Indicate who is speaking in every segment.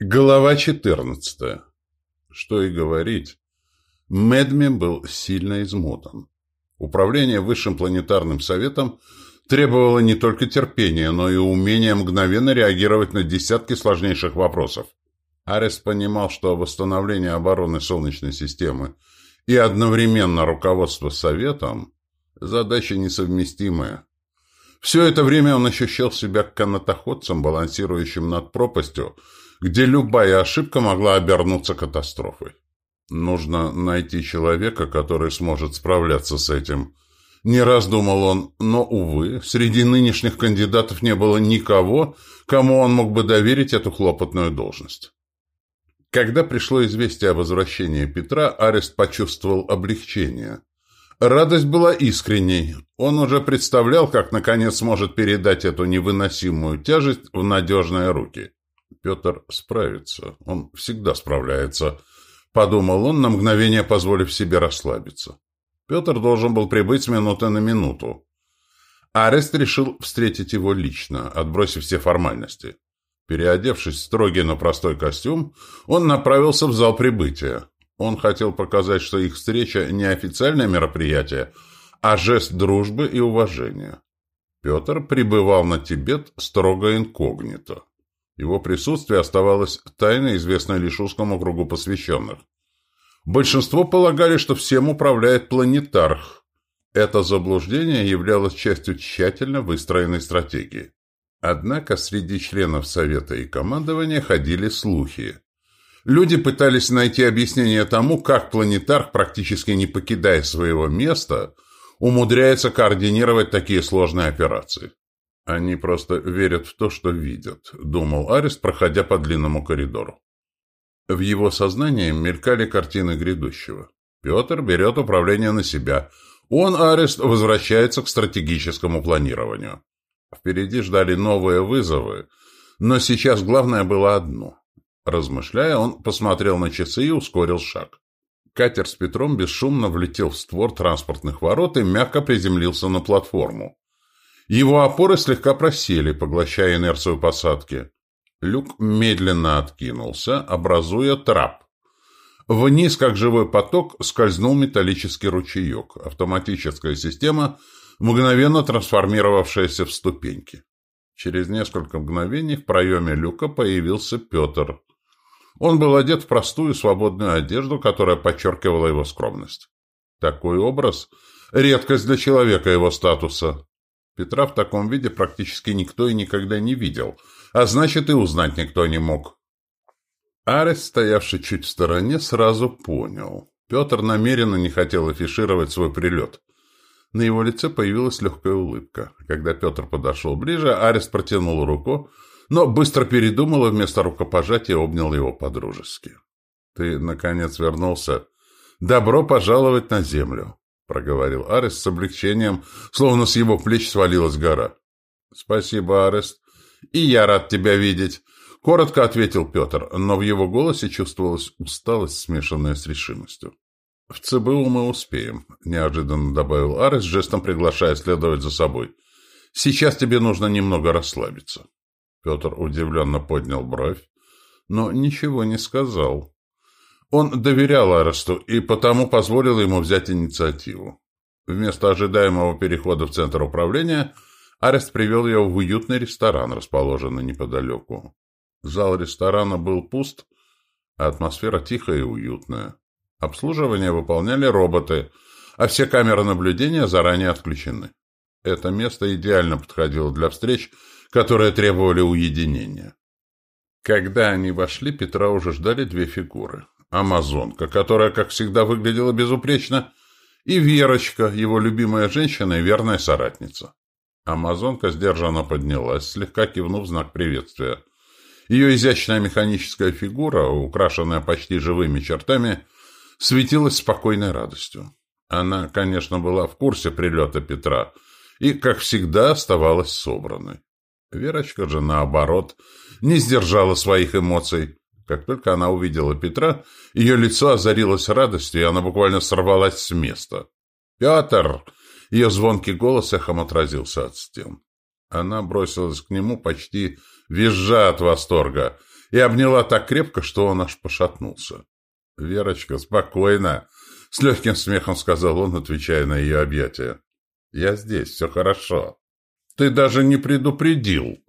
Speaker 1: Глава 14. Что и говорить, Медми был сильно измотан. Управление Высшим планетарным советом требовало не только терпения, но и умения мгновенно реагировать на десятки сложнейших вопросов. Арест понимал, что восстановление обороны Солнечной системы и одновременно руководство Советом – задача несовместимая. Все это время он ощущал себя канатоходцем, балансирующим над пропастью – где любая ошибка могла обернуться катастрофой. Нужно найти человека, который сможет справляться с этим. Не раз думал он, но, увы, среди нынешних кандидатов не было никого, кому он мог бы доверить эту хлопотную должность. Когда пришло известие о возвращении Петра, Арест почувствовал облегчение. Радость была искренней. Он уже представлял, как наконец сможет передать эту невыносимую тяжесть в надежные руки. Петр справится. Он всегда справляется. Подумал он, на мгновение позволив себе расслабиться. Петр должен был прибыть с минуты на минуту. Арест решил встретить его лично, отбросив все формальности. Переодевшись в строгий, но простой костюм, он направился в зал прибытия. Он хотел показать, что их встреча не официальное мероприятие, а жест дружбы и уважения. Петр прибывал на Тибет строго инкогнито. Его присутствие оставалось тайной, известной лишь узкому кругу посвященных. Большинство полагали, что всем управляет планетарх. Это заблуждение являлось частью тщательно выстроенной стратегии. Однако среди членов Совета и командования ходили слухи. Люди пытались найти объяснение тому, как планетарх, практически не покидая своего места, умудряется координировать такие сложные операции. «Они просто верят в то, что видят», — думал Арест, проходя по длинному коридору. В его сознании мелькали картины грядущего. Петр берет управление на себя. Он, Арест, возвращается к стратегическому планированию. Впереди ждали новые вызовы, но сейчас главное было одно. Размышляя, он посмотрел на часы и ускорил шаг. Катер с Петром бесшумно влетел в створ транспортных ворот и мягко приземлился на платформу. Его опоры слегка просели, поглощая инерцию посадки. Люк медленно откинулся, образуя трап. Вниз, как живой поток, скользнул металлический ручеек. Автоматическая система, мгновенно трансформировавшаяся в ступеньки. Через несколько мгновений в проеме люка появился Петр. Он был одет в простую свободную одежду, которая подчеркивала его скромность. Такой образ – редкость для человека его статуса. Петра в таком виде практически никто и никогда не видел, а значит и узнать никто не мог. Арес, стоявший чуть в стороне, сразу понял. Петр намеренно не хотел афишировать свой прилет. На его лице появилась легкая улыбка. Когда Петр подошел ближе, Арес протянул руку, но быстро передумал и вместо рукопожатия обнял его по-дружески. «Ты, наконец, вернулся. Добро пожаловать на землю. — проговорил Арест с облегчением, словно с его плеч свалилась гора. — Спасибо, Арест. И я рад тебя видеть. — коротко ответил Петр, но в его голосе чувствовалась усталость, смешанная с решимостью. — В ЦБУ мы успеем, — неожиданно добавил Арест, жестом приглашая следовать за собой. — Сейчас тебе нужно немного расслабиться. Петр удивленно поднял бровь, но ничего не сказал. Он доверял Аресту и потому позволил ему взять инициативу. Вместо ожидаемого перехода в центр управления Арест привел ее в уютный ресторан, расположенный неподалеку. Зал ресторана был пуст, а атмосфера тихая и уютная. Обслуживание выполняли роботы, а все камеры наблюдения заранее отключены. Это место идеально подходило для встреч, которые требовали уединения. Когда они вошли, Петра уже ждали две фигуры. Амазонка, которая, как всегда, выглядела безупречно, и Верочка, его любимая женщина и верная соратница. Амазонка сдержанно поднялась, слегка кивнув знак приветствия. Ее изящная механическая фигура, украшенная почти живыми чертами, светилась спокойной радостью. Она, конечно, была в курсе прилета Петра и, как всегда, оставалась собранной. Верочка же, наоборот, не сдержала своих эмоций. Как только она увидела Петра, ее лицо озарилось радостью, и она буквально сорвалась с места. «Петр!» Ее звонкий голос эхом отразился от стен. Она бросилась к нему, почти визжа от восторга, и обняла так крепко, что он аж пошатнулся. «Верочка, спокойно!» — с легким смехом сказал он, отвечая на ее объятия. «Я здесь, все хорошо». «Ты даже не предупредил!»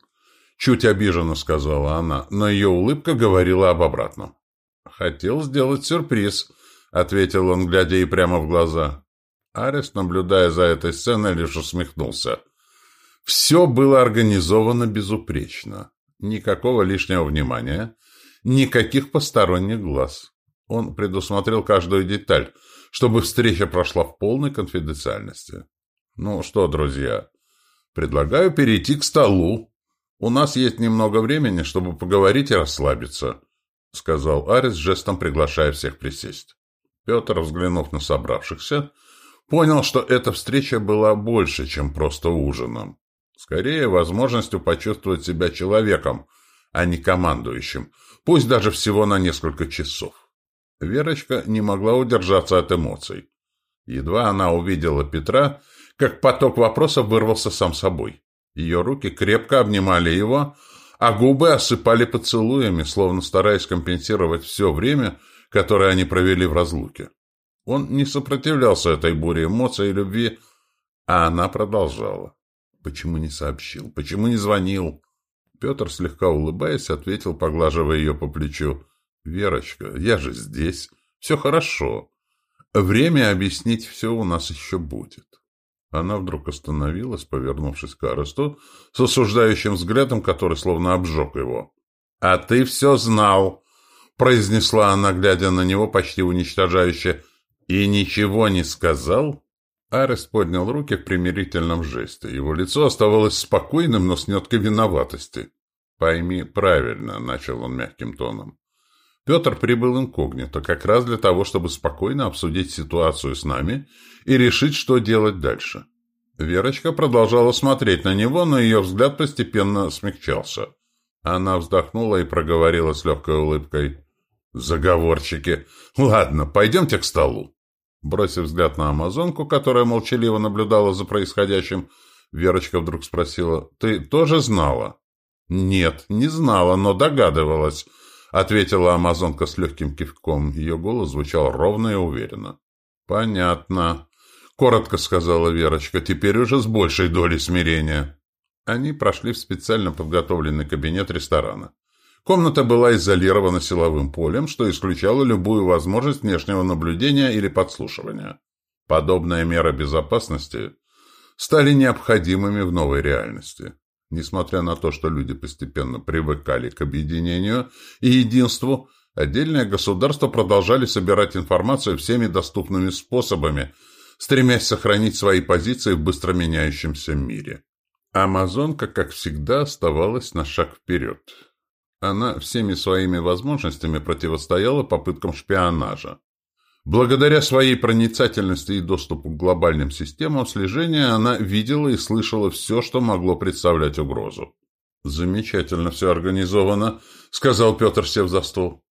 Speaker 1: Чуть обиженно сказала она, но ее улыбка говорила об обратном. «Хотел сделать сюрприз», — ответил он, глядя ей прямо в глаза. Арест, наблюдая за этой сценой, лишь усмехнулся. Все было организовано безупречно. Никакого лишнего внимания, никаких посторонних глаз. Он предусмотрел каждую деталь, чтобы встреча прошла в полной конфиденциальности. «Ну что, друзья, предлагаю перейти к столу», «У нас есть немного времени, чтобы поговорить и расслабиться», — сказал Арис, жестом приглашая всех присесть. Петр, взглянув на собравшихся, понял, что эта встреча была больше, чем просто ужином. Скорее, возможностью почувствовать себя человеком, а не командующим, пусть даже всего на несколько часов. Верочка не могла удержаться от эмоций. Едва она увидела Петра, как поток вопросов вырвался сам собой. Ее руки крепко обнимали его, а губы осыпали поцелуями, словно стараясь компенсировать все время, которое они провели в разлуке. Он не сопротивлялся этой буре эмоций и любви, а она продолжала. Почему не сообщил? Почему не звонил? Петр, слегка улыбаясь, ответил, поглаживая ее по плечу. «Верочка, я же здесь. Все хорошо. Время объяснить все у нас еще будет». Она вдруг остановилась, повернувшись к Аресту, с осуждающим взглядом, который словно обжег его. «А ты все знал!» — произнесла она, глядя на него почти уничтожающе. «И ничего не сказал?» Арест поднял руки в примирительном жесте. Его лицо оставалось спокойным, но с ноткой виноватости. «Пойми правильно», — начал он мягким тоном. Петр прибыл инкогнито, как раз для того, чтобы спокойно обсудить ситуацию с нами и решить, что делать дальше. Верочка продолжала смотреть на него, но ее взгляд постепенно смягчался. Она вздохнула и проговорила с легкой улыбкой. «Заговорщики! Ладно, пойдемте к столу». Бросив взгляд на амазонку, которая молчаливо наблюдала за происходящим, Верочка вдруг спросила, «Ты тоже знала?» «Нет, не знала, но догадывалась», ответила амазонка с легким кивком. Ее голос звучал ровно и уверенно. «Понятно», — коротко сказала Верочка, теперь уже с большей долей смирения. Они прошли в специально подготовленный кабинет ресторана. Комната была изолирована силовым полем, что исключало любую возможность внешнего наблюдения или подслушивания. Подобные меры безопасности стали необходимыми в новой реальности. Несмотря на то, что люди постепенно привыкали к объединению и единству, отдельные государства продолжали собирать информацию всеми доступными способами, стремясь сохранить свои позиции в быстро меняющемся мире. Амазонка, как всегда, оставалась на шаг вперед. Она всеми своими возможностями противостояла попыткам шпионажа. Благодаря своей проницательности и доступу к глобальным системам слежения она видела и слышала все, что могло представлять угрозу. «Замечательно все организовано», — сказал Петр, сев за стол.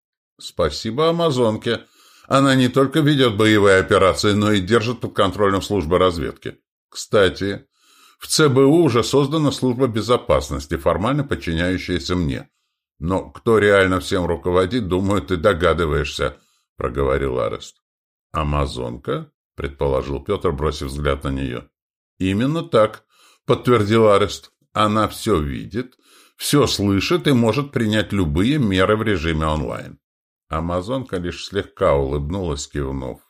Speaker 1: «Спасибо Амазонке. Она не только ведет боевые операции, но и держит под контролем службы разведки. Кстати, в ЦБУ уже создана служба безопасности, формально подчиняющаяся мне. Но кто реально всем руководит, думаю, ты догадываешься», — проговорил Арест. «Амазонка?» — предположил Петр, бросив взгляд на нее. «Именно так», — подтвердил Арест. «Она все видит, все слышит и может принять любые меры в режиме онлайн». Амазонка лишь слегка улыбнулась, кивнув.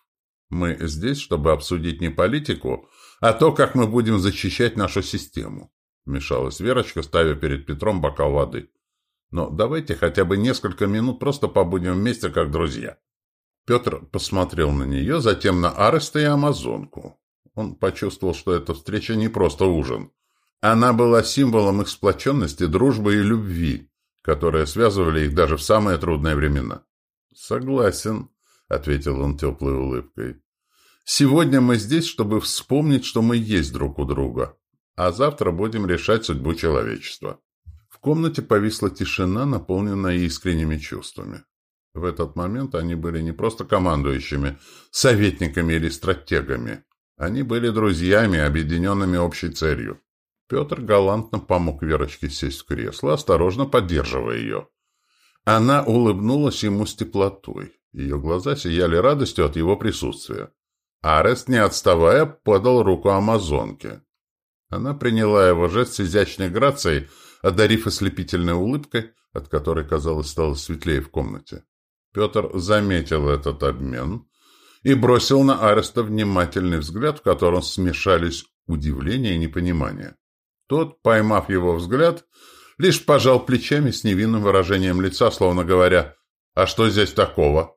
Speaker 1: «Мы здесь, чтобы обсудить не политику, а то, как мы будем защищать нашу систему», — вмешалась Верочка, ставя перед Петром бокал воды. «Но давайте хотя бы несколько минут просто побудем вместе, как друзья». Петр посмотрел на нее, затем на Ареста и Амазонку. Он почувствовал, что эта встреча не просто ужин. Она была символом их сплоченности, дружбы и любви, которые связывали их даже в самые трудные времена. «Согласен», — ответил он теплой улыбкой. «Сегодня мы здесь, чтобы вспомнить, что мы есть друг у друга, а завтра будем решать судьбу человечества». В комнате повисла тишина, наполненная искренними чувствами. В этот момент они были не просто командующими, советниками или стратегами. Они были друзьями, объединенными общей целью. Петр галантно помог Верочке сесть в кресло, осторожно поддерживая ее. Она улыбнулась ему с теплотой. Ее глаза сияли радостью от его присутствия. Арест, не отставая, подал руку амазонке. Она приняла его жест с изящной грацией, одарив ослепительной улыбкой, от которой, казалось, стало светлее в комнате. Петр заметил этот обмен и бросил на Ареста внимательный взгляд, в котором смешались удивление и непонимание. Тот, поймав его взгляд, лишь пожал плечами с невинным выражением лица, словно говоря «А что здесь такого?».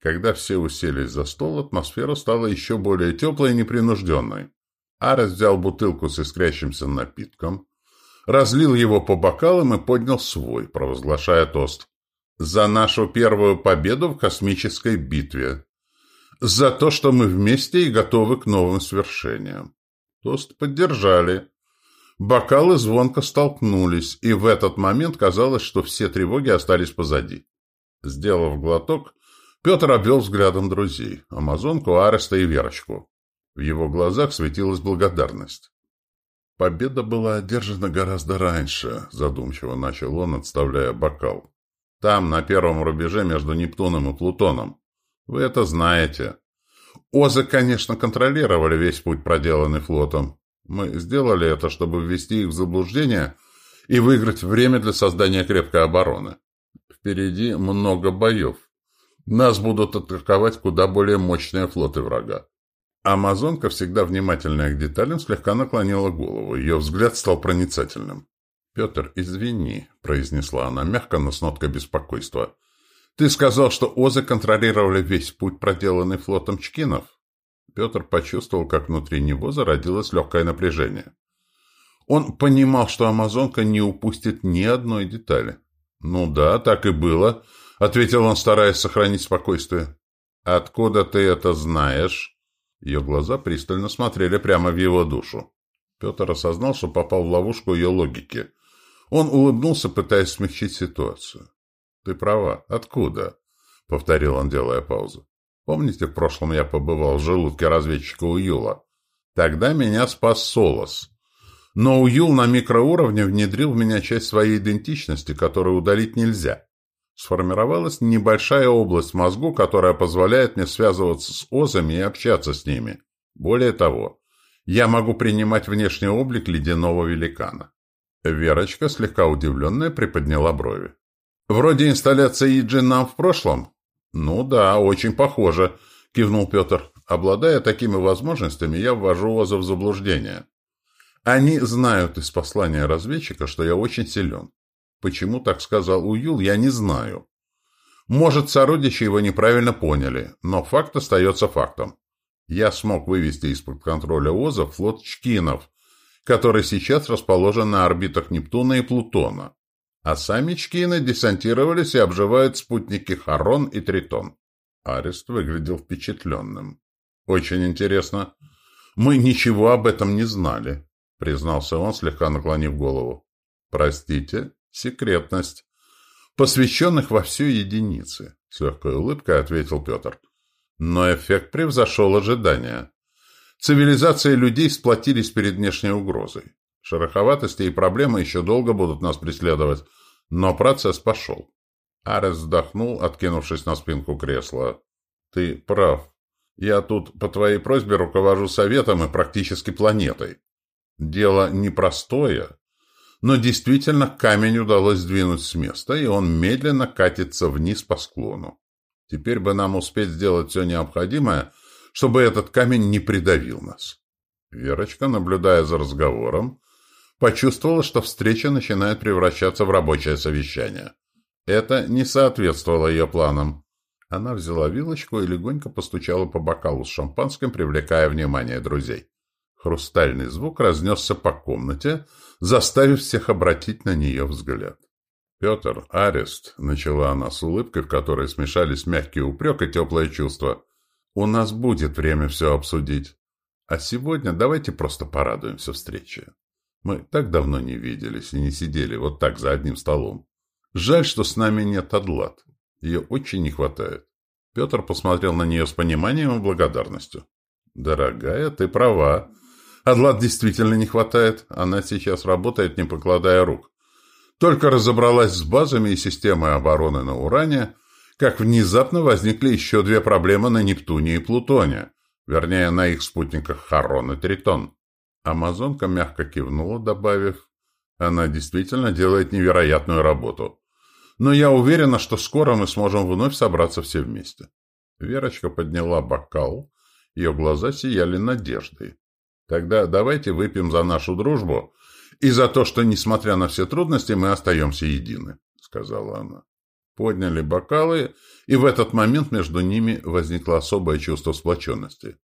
Speaker 1: Когда все уселись за стол, атмосфера стала еще более теплой и непринужденной. Арес взял бутылку с искрящимся напитком, разлил его по бокалам и поднял свой, провозглашая тост. «За нашу первую победу в космической битве! За то, что мы вместе и готовы к новым свершениям!» Тост поддержали. Бокалы звонко столкнулись, и в этот момент казалось, что все тревоги остались позади. Сделав глоток, Петр обвел взглядом друзей – Амазонку, Ареста и Верочку. В его глазах светилась благодарность. «Победа была одержана гораздо раньше», – задумчиво начал он, отставляя бокал. «Там, на первом рубеже между Нептуном и Плутоном. Вы это знаете. Озы, конечно, контролировали весь путь, проделанный флотом, мы сделали это, чтобы ввести их в заблуждение и выиграть время для создания крепкой обороны. Впереди много боев. Нас будут атаковать куда более мощные флоты врага. Амазонка, всегда внимательная к деталям, слегка наклонила голову. Ее взгляд стал проницательным. «Петр, извини», — произнесла она мягко, но с ноткой беспокойства. «Ты сказал, что Озы контролировали весь путь, проделанный флотом Чкинов?» Петр почувствовал, как внутри него зародилось легкое напряжение. Он понимал, что амазонка не упустит ни одной детали. «Ну да, так и было», — ответил он, стараясь сохранить спокойствие. «Откуда ты это знаешь?» Ее глаза пристально смотрели прямо в его душу. Петр осознал, что попал в ловушку ее логики. Он улыбнулся, пытаясь смягчить ситуацию. «Ты права. Откуда?» — повторил он, делая паузу. Помните, в прошлом я побывал в желудке разведчика Уюла? Тогда меня спас Солос. Но Уюл на микроуровне внедрил в меня часть своей идентичности, которую удалить нельзя. Сформировалась небольшая область мозгу, которая позволяет мне связываться с озами и общаться с ними. Более того, я могу принимать внешний облик ледяного великана. Верочка, слегка удивленная, приподняла брови. «Вроде инсталляции Иджи нам в прошлом?» «Ну да, очень похоже», — кивнул Петр. «Обладая такими возможностями, я ввожу Оза в заблуждение. Они знают из послания разведчика, что я очень силен. Почему так сказал Уюл, я не знаю. Может, сородичи его неправильно поняли, но факт остается фактом. Я смог вывести из-под контроля Оза флот Чкинов, который сейчас расположен на орбитах Нептуна и Плутона а сами чкины десантировались и обживают спутники Харон и Тритон. Арест выглядел впечатленным. «Очень интересно. Мы ничего об этом не знали», — признался он, слегка наклонив голову. «Простите, секретность. Посвященных во всю единицы», — с легкой улыбкой ответил Петр. Но эффект превзошел ожидания. Цивилизации людей сплотились перед внешней угрозой. Шероховатости и проблемы еще долго будут нас преследовать, но процесс пошел. Арес вздохнул, откинувшись на спинку кресла. «Ты прав. Я тут по твоей просьбе руковожу советом и практически планетой. Дело непростое, но действительно камень удалось сдвинуть с места, и он медленно катится вниз по склону. Теперь бы нам успеть сделать все необходимое, чтобы этот камень не придавил нас». Верочка, наблюдая за разговором, почувствовала, что встреча начинает превращаться в рабочее совещание. Это не соответствовало ее планам. Она взяла вилочку и легонько постучала по бокалу с шампанским, привлекая внимание друзей. Хрустальный звук разнесся по комнате, заставив всех обратить на нее взгляд. «Петр, арест», — начала она с улыбкой, в которой смешались мягкий упрек и теплое чувство. «У нас будет время все обсудить. А сегодня давайте просто порадуемся встрече». Мы так давно не виделись и не сидели вот так за одним столом. Жаль, что с нами нет Адлад. Ее очень не хватает. Петр посмотрел на нее с пониманием и благодарностью. «Дорогая, ты права. Адлад действительно не хватает. Она сейчас работает, не покладая рук. только разобралась с базами и системой обороны на Уране, как внезапно возникли еще две проблемы на Нептуне и Плутоне, вернее, на их спутниках Харон и Тритон. Амазонка мягко кивнула, добавив, она действительно делает невероятную работу. Но я уверена, что скоро мы сможем вновь собраться все вместе. Верочка подняла бокал, ее глаза сияли надеждой. Тогда давайте выпьем за нашу дружбу и за то, что, несмотря на все трудности, мы остаемся едины, — сказала она. Подняли бокалы, и в этот момент между ними возникло особое чувство сплоченности.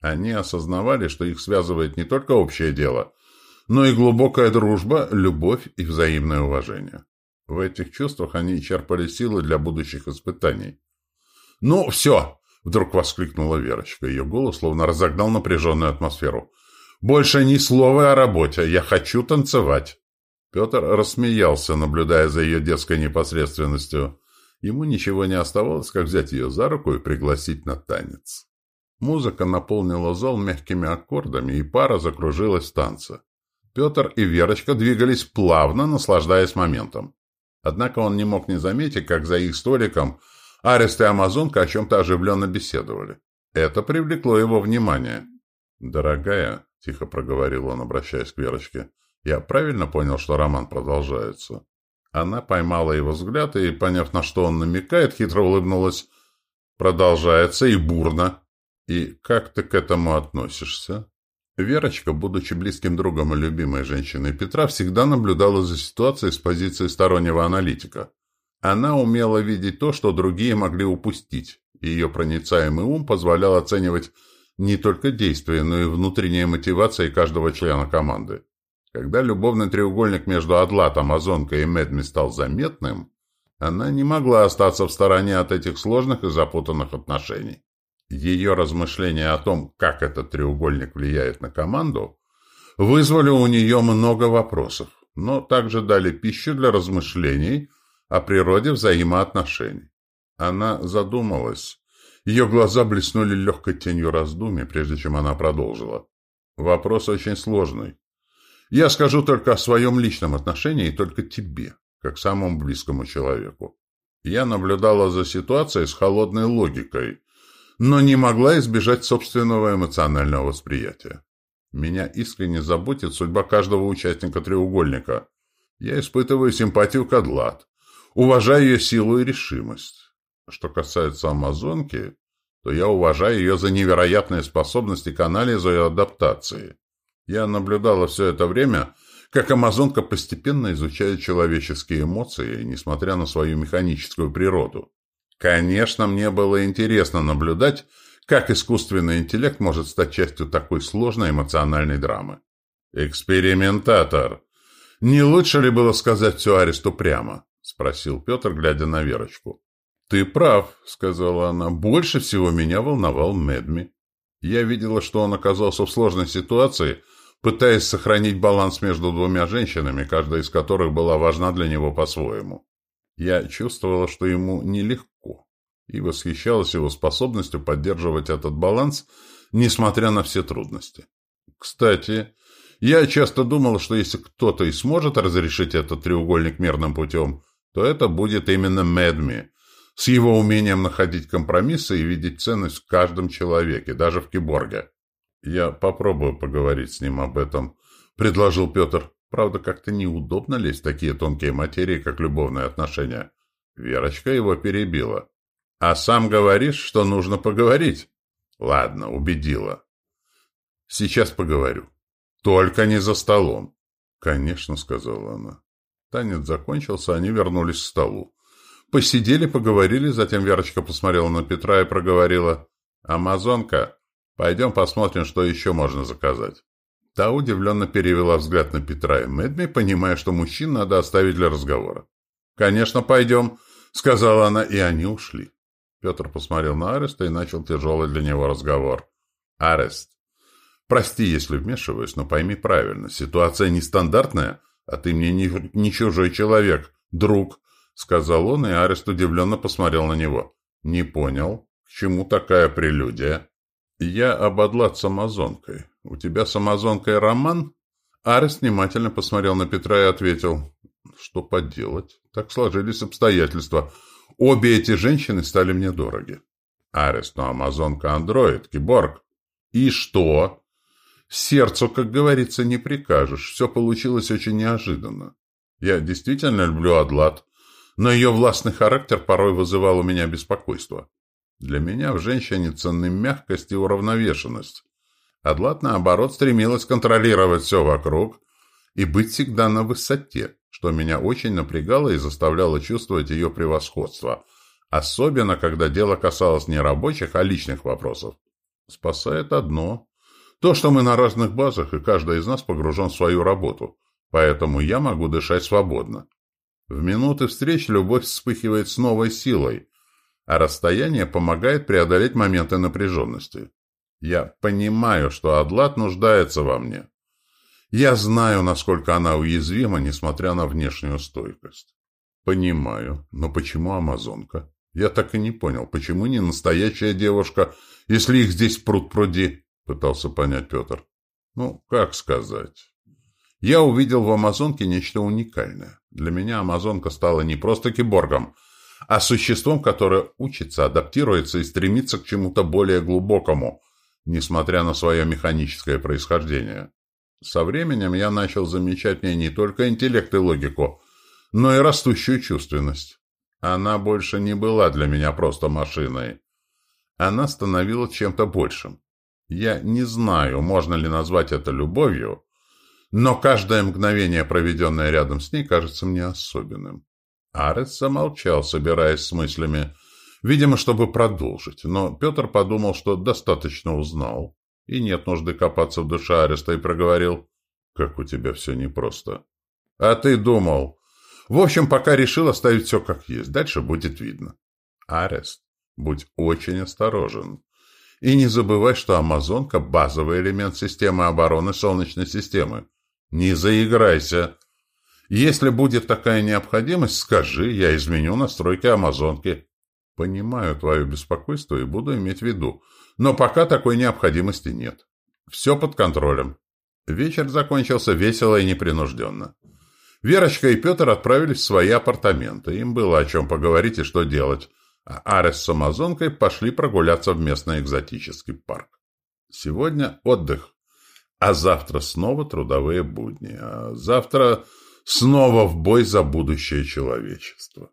Speaker 1: Они осознавали, что их связывает не только общее дело, но и глубокая дружба, любовь и взаимное уважение. В этих чувствах они черпали силы для будущих испытаний. «Ну, все!» — вдруг воскликнула Верочка. Ее голос словно разогнал напряженную атмосферу. «Больше ни слова о работе. Я хочу танцевать!» Петр рассмеялся, наблюдая за ее детской непосредственностью. Ему ничего не оставалось, как взять ее за руку и пригласить на танец. Музыка наполнила зал мягкими аккордами, и пара закружилась в танце. Петр и Верочка двигались плавно, наслаждаясь моментом. Однако он не мог не заметить, как за их столиком Арест и Амазонка о чем-то оживленно беседовали. Это привлекло его внимание. «Дорогая», — тихо проговорил он, обращаясь к Верочке, — «я правильно понял, что роман продолжается?» Она поймала его взгляд и, поняв, на что он намекает, хитро улыбнулась. «Продолжается и бурно. И как ты к этому относишься?» Верочка, будучи близким другом и любимой женщиной Петра, всегда наблюдала за ситуацией с позиции стороннего аналитика. Она умела видеть то, что другие могли упустить. Ее проницаемый ум позволял оценивать не только действия, но и внутренние мотивации каждого члена команды. Когда любовный треугольник между Адлатом, Озонкой и Медми стал заметным, она не могла остаться в стороне от этих сложных и запутанных отношений. Ее размышления о том, как этот треугольник влияет на команду, вызвали у нее много вопросов, но также дали пищу для размышлений о природе взаимоотношений. Она задумалась. Ее глаза блеснули легкой тенью раздумий, прежде чем она продолжила. Вопрос очень сложный. Я скажу только о своем личном отношении и только тебе, как самому близкому человеку. Я наблюдала за ситуацией с холодной логикой, но не могла избежать собственного эмоционального восприятия. Меня искренне заботит судьба каждого участника треугольника. Я испытываю симпатию к Адлат, уважаю ее силу и решимость. Что касается Амазонки, то я уважаю ее за невероятные способности к анализу и адаптации. Я наблюдала все это время, как Амазонка постепенно изучает человеческие эмоции, несмотря на свою механическую природу. Конечно, мне было интересно наблюдать, как искусственный интеллект может стать частью такой сложной эмоциональной драмы. «Экспериментатор! Не лучше ли было сказать все Аресту прямо?» — спросил Петр, глядя на Верочку. «Ты прав», — сказала она. «Больше всего меня волновал Медми. Я видела, что он оказался в сложной ситуации, пытаясь сохранить баланс между двумя женщинами, каждая из которых была важна для него по-своему. Я чувствовала, что ему нелегко, и восхищалась его способностью поддерживать этот баланс, несмотря на все трудности. Кстати, я часто думала, что если кто-то и сможет разрешить этот треугольник мирным путем, то это будет именно Медми, с его умением находить компромиссы и видеть ценность в каждом человеке, даже в киборге. «Я попробую поговорить с ним об этом», — предложил Петр. Правда, как-то неудобно лезть в такие тонкие материи, как любовные отношения. Верочка его перебила. «А сам говоришь, что нужно поговорить?» «Ладно, убедила». «Сейчас поговорю. Только не за столом». «Конечно», — сказала она. Танец закончился, они вернулись к столу. Посидели, поговорили, затем Верочка посмотрела на Петра и проговорила. «Амазонка, пойдем посмотрим, что еще можно заказать». Та удивленно перевела взгляд на Петра и Мэдми, понимая, что мужчин надо оставить для разговора. «Конечно, пойдем», — сказала она, и они ушли. Петр посмотрел на Ареста и начал тяжелый для него разговор. «Арест, прости, если вмешиваюсь, но пойми правильно, ситуация нестандартная, а ты мне не, не чужой человек, друг», — сказал он, и Арест удивленно посмотрел на него. «Не понял, к чему такая прелюдия?» «Я ободлад с амазонкой. У тебя с амазонкой роман?» Арест внимательно посмотрел на Петра и ответил. Что поделать? Так сложились обстоятельства. Обе эти женщины стали мне дороги. Арес, но амазонка андроид, киборг. И что? Сердцу, как говорится, не прикажешь. Все получилось очень неожиданно. Я действительно люблю Адлат, но ее властный характер порой вызывал у меня беспокойство. Для меня в женщине ценны мягкость и уравновешенность. Адлат, наоборот, стремилась контролировать все вокруг и быть всегда на высоте, что меня очень напрягало и заставляло чувствовать ее превосходство, особенно когда дело касалось не рабочих, а личных вопросов. Спасает одно – то, что мы на разных базах, и каждый из нас погружен в свою работу, поэтому я могу дышать свободно. В минуты встреч любовь вспыхивает с новой силой, а расстояние помогает преодолеть моменты напряженности. Я понимаю, что Адлат нуждается во мне. Я знаю, насколько она уязвима, несмотря на внешнюю стойкость. Понимаю, но почему амазонка? Я так и не понял, почему не настоящая девушка, если их здесь пруд-пруди, пытался понять Петр. Ну, как сказать? Я увидел в амазонке нечто уникальное. Для меня амазонка стала не просто киборгом, а существом, которое учится, адаптируется и стремится к чему-то более глубокому, несмотря на свое механическое происхождение. Со временем я начал замечать в ней не только интеллект и логику, но и растущую чувственность. Она больше не была для меня просто машиной. Она становилась чем-то большим. Я не знаю, можно ли назвать это любовью, но каждое мгновение, проведенное рядом с ней, кажется мне особенным. Арес замолчал, собираясь с мыслями, видимо, чтобы продолжить, но Петр подумал, что достаточно узнал, и нет нужды копаться в душе Ареста, и проговорил, «Как у тебя все непросто». «А ты думал?» «В общем, пока решил оставить все как есть, дальше будет видно». «Арест, будь очень осторожен. И не забывай, что Амазонка – базовый элемент системы обороны Солнечной системы. Не заиграйся!» Если будет такая необходимость, скажи, я изменю настройки Амазонки. Понимаю твое беспокойство и буду иметь в виду. Но пока такой необходимости нет. Все под контролем. Вечер закончился весело и непринужденно. Верочка и Петр отправились в свои апартаменты. Им было о чем поговорить и что делать. А Арес с Амазонкой пошли прогуляться в местный экзотический парк. Сегодня отдых. А завтра снова трудовые будни. А завтра снова в бой за будущее человечества.